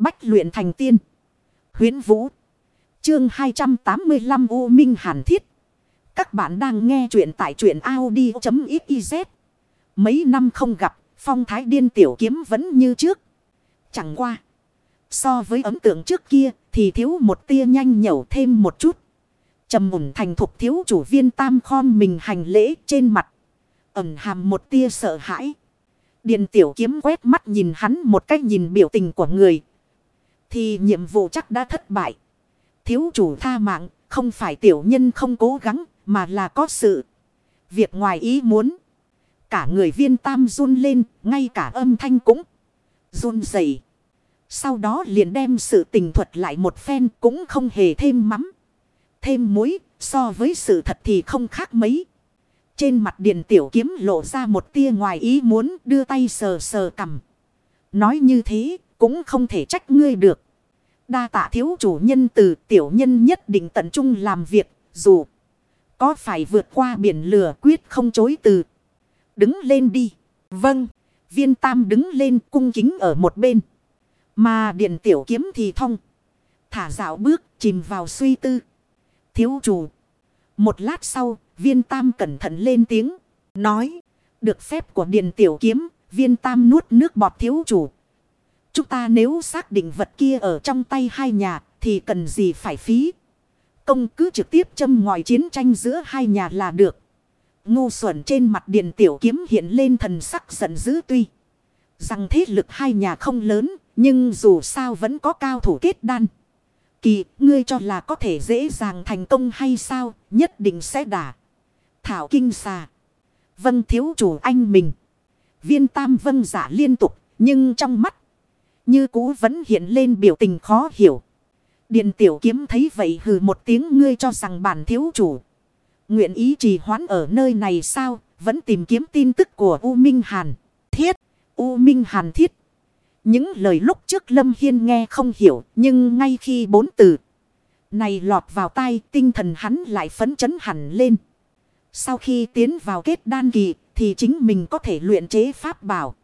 Bách luyện thành tiên. Huyến Vũ. Chương 285 U Minh Hàn Thiết. Các bạn đang nghe truyện tại truyện Audi.xyz. Mấy năm không gặp, phong thái điên tiểu kiếm vẫn như trước. Chẳng qua. So với ấn tượng trước kia thì thiếu một tia nhanh nhẩu thêm một chút. trầm mùn thành thục thiếu chủ viên tam khom mình hành lễ trên mặt. Ẩm hàm một tia sợ hãi. Điền tiểu kiếm quét mắt nhìn hắn một cách nhìn biểu tình của người. Thì nhiệm vụ chắc đã thất bại. Thiếu chủ tha mạng, không phải tiểu nhân không cố gắng, mà là có sự. Việc ngoài ý muốn. Cả người viên tam run lên, ngay cả âm thanh cũng run rẩy. Sau đó liền đem sự tình thuật lại một phen cũng không hề thêm mắm. Thêm muối, so với sự thật thì không khác mấy. Trên mặt điện tiểu kiếm lộ ra một tia ngoài ý muốn đưa tay sờ sờ cầm. Nói như thế cũng không thể trách ngươi được. Đa tạ thiếu chủ nhân từ tiểu nhân nhất định tận trung làm việc dù có phải vượt qua biển lửa quyết không chối từ. Đứng lên đi. Vâng. Viên tam đứng lên cung kính ở một bên. Mà điện tiểu kiếm thì thông. Thả dạo bước chìm vào suy tư. Thiếu chủ. Một lát sau viên tam cẩn thận lên tiếng. Nói. Được phép của điện tiểu kiếm. Viên tam nuốt nước bọt thiếu chủ. Chúng ta nếu xác định vật kia ở trong tay hai nhà. Thì cần gì phải phí. Công cứ trực tiếp châm ngòi chiến tranh giữa hai nhà là được. Ngu xuẩn trên mặt điện tiểu kiếm hiện lên thần sắc giận dữ tuy. Rằng thế lực hai nhà không lớn nhưng dù sao vẫn có cao thủ kết đan. Kỳ, ngươi cho là có thể dễ dàng thành công hay sao, nhất định sẽ đả. Thảo kinh xà. Vâng thiếu chủ anh mình. Viên tam vâng giả liên tục, nhưng trong mắt. Như cũ vẫn hiện lên biểu tình khó hiểu. Điện tiểu kiếm thấy vậy hừ một tiếng ngươi cho rằng bản thiếu chủ. Nguyện ý trì hoãn ở nơi này sao, vẫn tìm kiếm tin tức của U Minh Hàn. Thiết, U Minh Hàn thiết những lời lúc trước Lâm Hiên nghe không hiểu, nhưng ngay khi bốn từ này lọt vào tai, tinh thần hắn lại phấn chấn hẳn lên. Sau khi tiến vào kết đan kỳ, thì chính mình có thể luyện chế pháp bảo.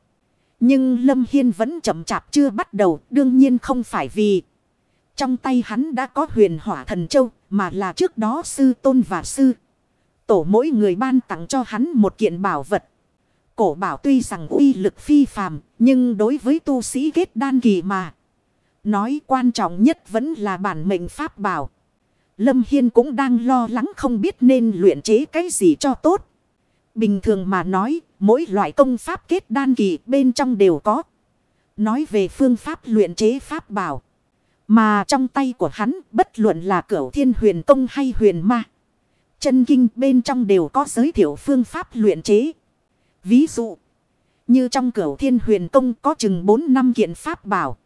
Nhưng Lâm Hiên vẫn chậm chạp chưa bắt đầu, đương nhiên không phải vì trong tay hắn đã có huyền hỏa thần châu, mà là trước đó sư tôn và sư. Tổ mỗi người ban tặng cho hắn một kiện bảo vật. Cổ bảo tuy rằng uy lực phi phàm, nhưng đối với tu sĩ kết đan kỳ mà. Nói quan trọng nhất vẫn là bản mệnh pháp bảo. Lâm Hiên cũng đang lo lắng không biết nên luyện chế cái gì cho tốt. Bình thường mà nói, mỗi loại công pháp kết đan kỳ bên trong đều có. Nói về phương pháp luyện chế pháp bảo. Mà trong tay của hắn, bất luận là cửu thiên huyền công hay huyền ma. Chân kinh bên trong đều có giới thiệu phương pháp luyện chế. Ví dụ, như trong cửu thiên huyền công có chừng 4 năm kiện pháp bảo.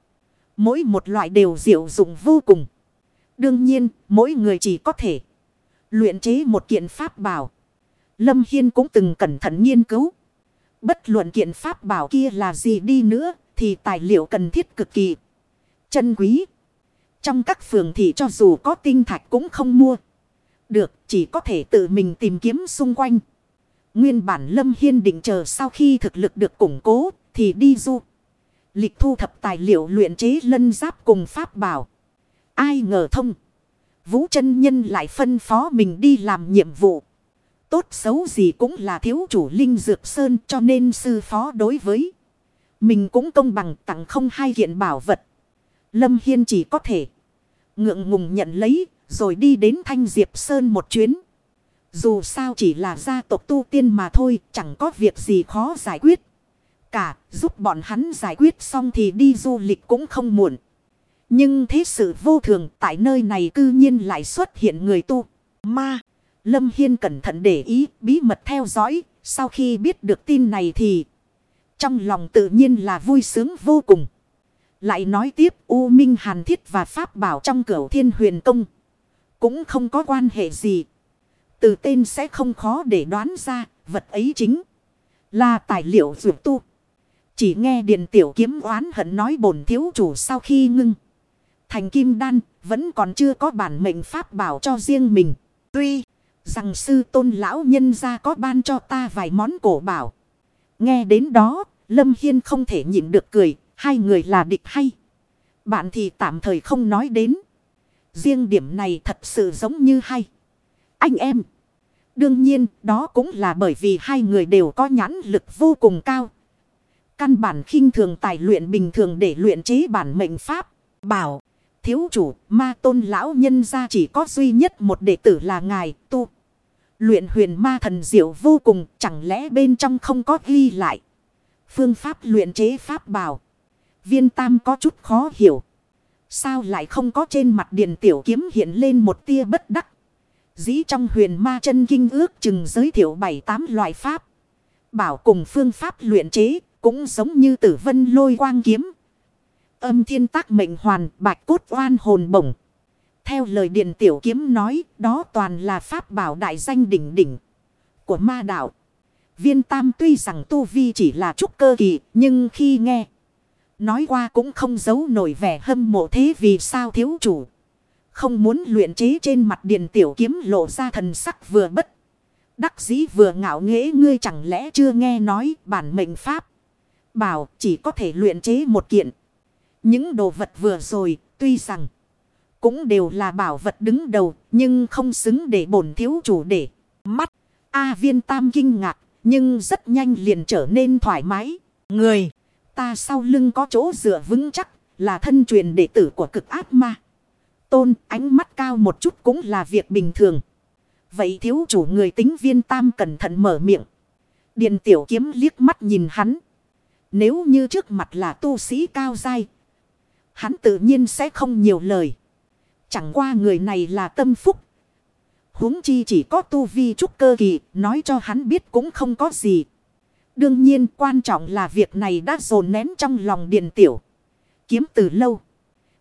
Mỗi một loại đều diệu dụng vô cùng. Đương nhiên, mỗi người chỉ có thể luyện chế một kiện pháp bảo. Lâm Hiên cũng từng cẩn thận nghiên cứu. Bất luận kiện pháp bảo kia là gì đi nữa, thì tài liệu cần thiết cực kỳ chân quý. Trong các phường thì cho dù có tinh thạch cũng không mua. Được, chỉ có thể tự mình tìm kiếm xung quanh. Nguyên bản Lâm Hiên định chờ sau khi thực lực được củng cố thì đi du. Lịch thu thập tài liệu luyện chế lân giáp cùng pháp bảo. Ai ngờ thông. Vũ chân Nhân lại phân phó mình đi làm nhiệm vụ. Tốt xấu gì cũng là thiếu chủ Linh Dược Sơn cho nên sư phó đối với. Mình cũng công bằng tặng không hai kiện bảo vật. Lâm Hiên chỉ có thể ngượng ngùng nhận lấy rồi đi đến Thanh Diệp Sơn một chuyến. Dù sao chỉ là gia tộc tu tiên mà thôi, chẳng có việc gì khó giải quyết. Cả, giúp bọn hắn giải quyết xong thì đi du lịch cũng không muộn. Nhưng thế sự vô thường tại nơi này cư nhiên lại xuất hiện người tu. Ma, Lâm Hiên cẩn thận để ý, bí mật theo dõi. Sau khi biết được tin này thì trong lòng tự nhiên là vui sướng vô cùng. Lại nói tiếp U Minh Hàn Thiết và Pháp Bảo trong cửu thiên huyền công. Cũng không có quan hệ gì. Từ tên sẽ không khó để đoán ra, vật ấy chính là tài liệu dược tu. Chỉ nghe Điền Tiểu Kiếm oán hận nói bổn thiếu chủ sau khi ngưng. Thành Kim Đan vẫn còn chưa có bản mệnh pháp bảo cho riêng mình. Tuy rằng sư tôn lão nhân ra có ban cho ta vài món cổ bảo. Nghe đến đó, Lâm Hiên không thể nhịn được cười, hai người là địch hay. Bạn thì tạm thời không nói đến. Riêng điểm này thật sự giống như hay. Anh em. Đương nhiên đó cũng là bởi vì hai người đều có nhãn lực vô cùng cao. Căn bản khinh thường tài luyện bình thường để luyện chế bản mệnh pháp. Bảo. Thiếu chủ, ma tôn lão nhân ra chỉ có duy nhất một đệ tử là ngài tu. Luyện huyền ma thần diệu vô cùng, chẳng lẽ bên trong không có ghi lại. Phương pháp luyện chế pháp bảo. Viên tam có chút khó hiểu. Sao lại không có trên mặt điện tiểu kiếm hiện lên một tia bất đắc. Dĩ trong huyền ma chân kinh ước chừng giới thiệu bảy tám loại pháp. Bảo cùng phương pháp luyện chế cũng giống như tử vân lôi quang kiếm. Âm thiên tác mệnh hoàn, bạch cốt oan hồn bổng. Theo lời điện tiểu kiếm nói, đó toàn là pháp bảo đại danh đỉnh đỉnh của ma đạo. Viên tam tuy rằng tu vi chỉ là trúc cơ kỳ, nhưng khi nghe. Nói qua cũng không giấu nổi vẻ hâm mộ thế vì sao thiếu chủ. Không muốn luyện chế trên mặt điện tiểu kiếm lộ ra thần sắc vừa bất. Đắc dĩ vừa ngạo nghễ ngươi chẳng lẽ chưa nghe nói bản mệnh pháp. Bảo chỉ có thể luyện chế một kiện. Những đồ vật vừa rồi, tuy rằng cũng đều là bảo vật đứng đầu, nhưng không xứng để bổn thiếu chủ để mắt. A viên tam kinh ngạc, nhưng rất nhanh liền trở nên thoải mái. Người, ta sau lưng có chỗ dựa vững chắc, là thân truyền đệ tử của cực ác ma. Tôn, ánh mắt cao một chút cũng là việc bình thường. Vậy thiếu chủ người tính viên tam cẩn thận mở miệng. Điện tiểu kiếm liếc mắt nhìn hắn. Nếu như trước mặt là tu sĩ cao dai. Hắn tự nhiên sẽ không nhiều lời. Chẳng qua người này là tâm phúc. huống chi chỉ có tu vi trúc cơ kỳ. Nói cho hắn biết cũng không có gì. Đương nhiên quan trọng là việc này đã dồn nén trong lòng điện tiểu. Kiếm từ lâu.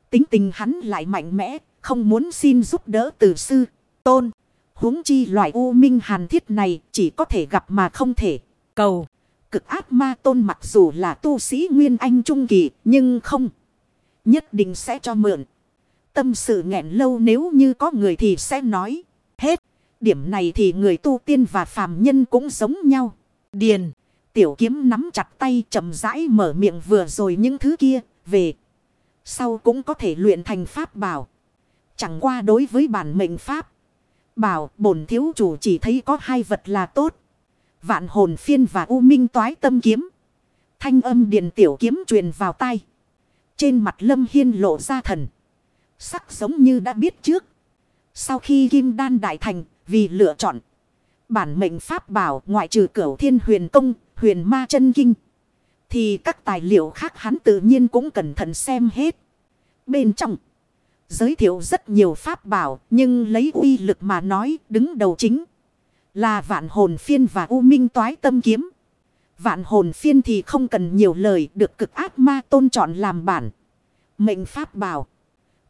Tính tình hắn lại mạnh mẽ. Không muốn xin giúp đỡ từ sư. Tôn. huống chi loại u minh hàn thiết này chỉ có thể gặp mà không thể cầu. Cực ác ma tôn mặc dù là tu sĩ Nguyên Anh Trung Kỳ, nhưng không. Nhất định sẽ cho mượn. Tâm sự nghẹn lâu nếu như có người thì sẽ nói. Hết. Điểm này thì người tu tiên và phàm nhân cũng giống nhau. Điền. Tiểu kiếm nắm chặt tay chậm rãi mở miệng vừa rồi những thứ kia. Về. Sau cũng có thể luyện thành pháp bảo. Chẳng qua đối với bản mệnh pháp. Bảo bổn thiếu chủ chỉ thấy có hai vật là tốt. Vạn hồn phiên và u minh toái tâm kiếm. Thanh âm điện tiểu kiếm truyền vào tay. Trên mặt lâm hiên lộ ra thần. Sắc giống như đã biết trước. Sau khi kim đan đại thành vì lựa chọn. Bản mệnh pháp bảo ngoại trừ cửu thiên huyền công, huyền ma chân kinh. Thì các tài liệu khác hắn tự nhiên cũng cẩn thận xem hết. Bên trong. Giới thiệu rất nhiều pháp bảo nhưng lấy uy lực mà nói đứng đầu chính. Là vạn hồn phiên và u minh toái tâm kiếm. Vạn hồn phiên thì không cần nhiều lời được cực ác ma tôn chọn làm bản. Mệnh pháp bảo.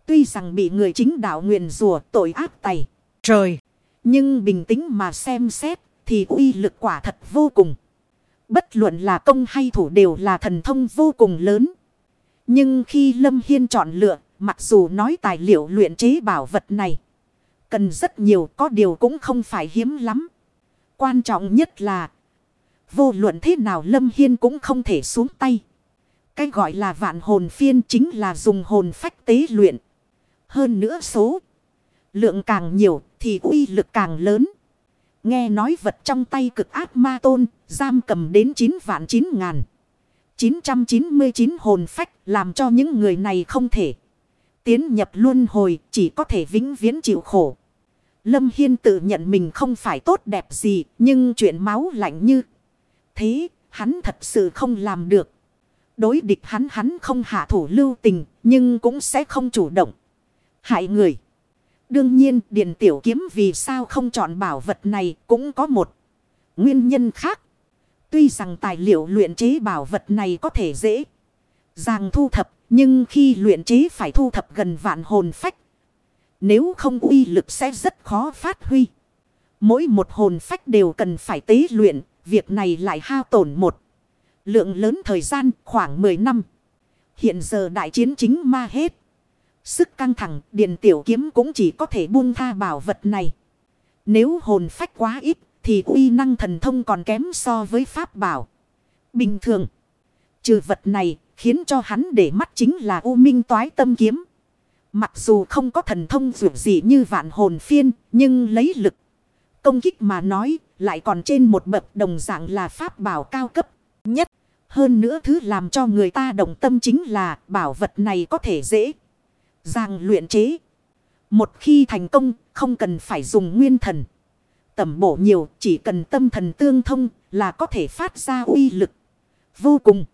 Tuy rằng bị người chính đạo nguyền rùa tội ác tày. Trời. Nhưng bình tĩnh mà xem xét thì uy lực quả thật vô cùng. Bất luận là công hay thủ đều là thần thông vô cùng lớn. Nhưng khi Lâm Hiên chọn lựa, mặc dù nói tài liệu luyện chế bảo vật này. Cần rất nhiều có điều cũng không phải hiếm lắm. Quan trọng nhất là vô luận thế nào Lâm Hiên cũng không thể xuống tay. Cái gọi là vạn hồn phiên chính là dùng hồn phách tế luyện. Hơn nữa số lượng càng nhiều thì uy lực càng lớn. Nghe nói vật trong tay cực ác ma tôn giam cầm đến 9 vạn 9 ngàn. 999 hồn phách làm cho những người này không thể tiến nhập luân hồi chỉ có thể vĩnh viễn chịu khổ. Lâm Hiên tự nhận mình không phải tốt đẹp gì, nhưng chuyện máu lạnh như thế, hắn thật sự không làm được. Đối địch hắn hắn không hạ thủ lưu tình, nhưng cũng sẽ không chủ động. Hại người. Đương nhiên, Điền Tiểu Kiếm vì sao không chọn bảo vật này cũng có một nguyên nhân khác. Tuy rằng tài liệu luyện chế bảo vật này có thể dễ dàng thu thập, nhưng khi luyện chế phải thu thập gần vạn hồn phách nếu không uy lực sẽ rất khó phát huy. Mỗi một hồn phách đều cần phải tế luyện. Việc này lại hao tổn một. Lượng lớn thời gian khoảng 10 năm. Hiện giờ đại chiến chính ma hết. Sức căng thẳng điện tiểu kiếm cũng chỉ có thể buông tha bảo vật này. Nếu hồn phách quá ít thì uy năng thần thông còn kém so với pháp bảo. Bình thường. Trừ vật này Khiến cho hắn để mắt chính là U Minh toái tâm kiếm. Mặc dù không có thần thông dù gì như vạn hồn phiên, nhưng lấy lực. Công kích mà nói, lại còn trên một bậc đồng dạng là pháp bảo cao cấp nhất. Hơn nữa thứ làm cho người ta động tâm chính là bảo vật này có thể dễ dàng luyện chế. Một khi thành công, không cần phải dùng nguyên thần. Tẩm bổ nhiều, chỉ cần tâm thần tương thông là có thể phát ra uy lực. Vô cùng.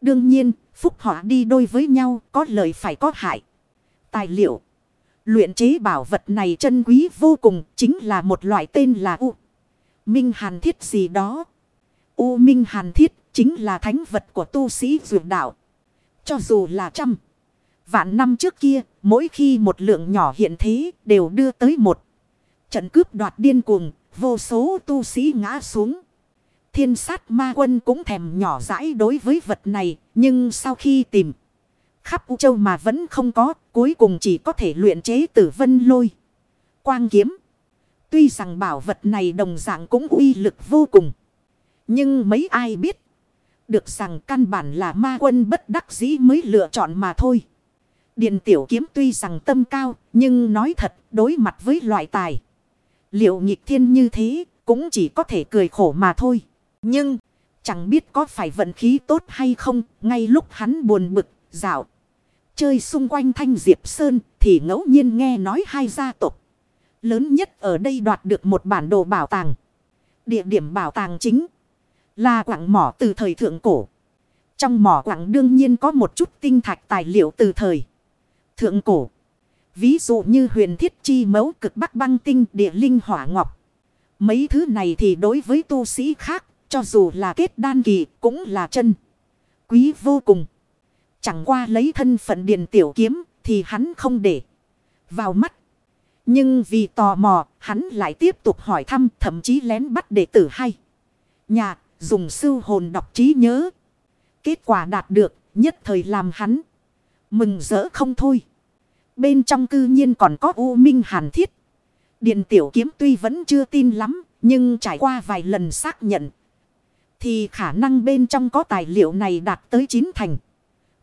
Đương nhiên, phúc họa đi đôi với nhau, có lợi phải có hại. Tài liệu. Luyện chế bảo vật này chân quý vô cùng, chính là một loại tên là U. Minh Hàn Thiết gì đó. U Minh Hàn Thiết chính là thánh vật của tu sĩ dược đạo. Cho dù là trăm. Vạn năm trước kia, mỗi khi một lượng nhỏ hiện thế đều đưa tới một. Trận cướp đoạt điên cuồng, vô số tu sĩ ngã xuống. Thiên sát ma quân cũng thèm nhỏ dãi đối với vật này, nhưng sau khi tìm khắp U Châu mà vẫn không có, cuối cùng chỉ có thể luyện chế tử vân lôi. Quang kiếm. Tuy rằng bảo vật này đồng dạng cũng uy lực vô cùng. Nhưng mấy ai biết. Được rằng căn bản là ma quân bất đắc dĩ mới lựa chọn mà thôi. Điện tiểu kiếm tuy rằng tâm cao. Nhưng nói thật đối mặt với loại tài. Liệu nhịp thiên như thế cũng chỉ có thể cười khổ mà thôi. Nhưng chẳng biết có phải vận khí tốt hay không. Ngay lúc hắn buồn bực dạo. Chơi xung quanh thanh diệp sơn thì ngẫu nhiên nghe nói hai gia tộc lớn nhất ở đây đoạt được một bản đồ bảo tàng. Địa điểm bảo tàng chính là quảng mỏ từ thời thượng cổ. Trong mỏ quảng đương nhiên có một chút tinh thạch tài liệu từ thời thượng cổ. Ví dụ như huyền thiết chi mấu cực bắc băng tinh địa linh hỏa ngọc. Mấy thứ này thì đối với tu sĩ khác, cho dù là kết đan kỳ cũng là chân. Quý vô cùng. Chẳng qua lấy thân phận Điền tiểu kiếm thì hắn không để vào mắt. Nhưng vì tò mò, hắn lại tiếp tục hỏi thăm, thậm chí lén bắt đệ tử hay. Nhà, dùng sư hồn đọc trí nhớ. Kết quả đạt được, nhất thời làm hắn. Mừng rỡ không thôi. Bên trong cư nhiên còn có U Minh Hàn Thiết. Điện tiểu kiếm tuy vẫn chưa tin lắm, nhưng trải qua vài lần xác nhận. Thì khả năng bên trong có tài liệu này đạt tới chín thành.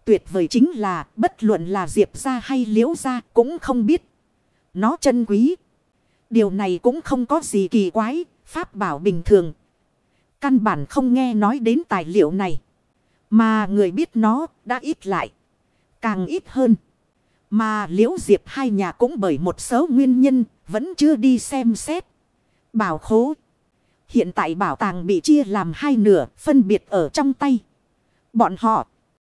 Tuyệt vời chính là, bất luận là diệp ra hay liễu ra cũng không biết. Nó chân quý. Điều này cũng không có gì kỳ quái. Pháp bảo bình thường. Căn bản không nghe nói đến tài liệu này. Mà người biết nó đã ít lại. Càng ít hơn. Mà liễu diệp hai nhà cũng bởi một số nguyên nhân vẫn chưa đi xem xét. Bảo khố. Hiện tại bảo tàng bị chia làm hai nửa, phân biệt ở trong tay. Bọn họ.